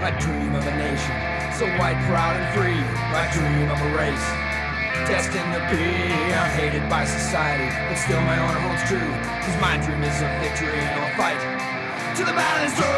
I dream of a nation, so white, proud, and free. I dream of a race, destined to be hated by society, but still my honor holds true. Cause my dream is of victory, and I'll fight to the battle.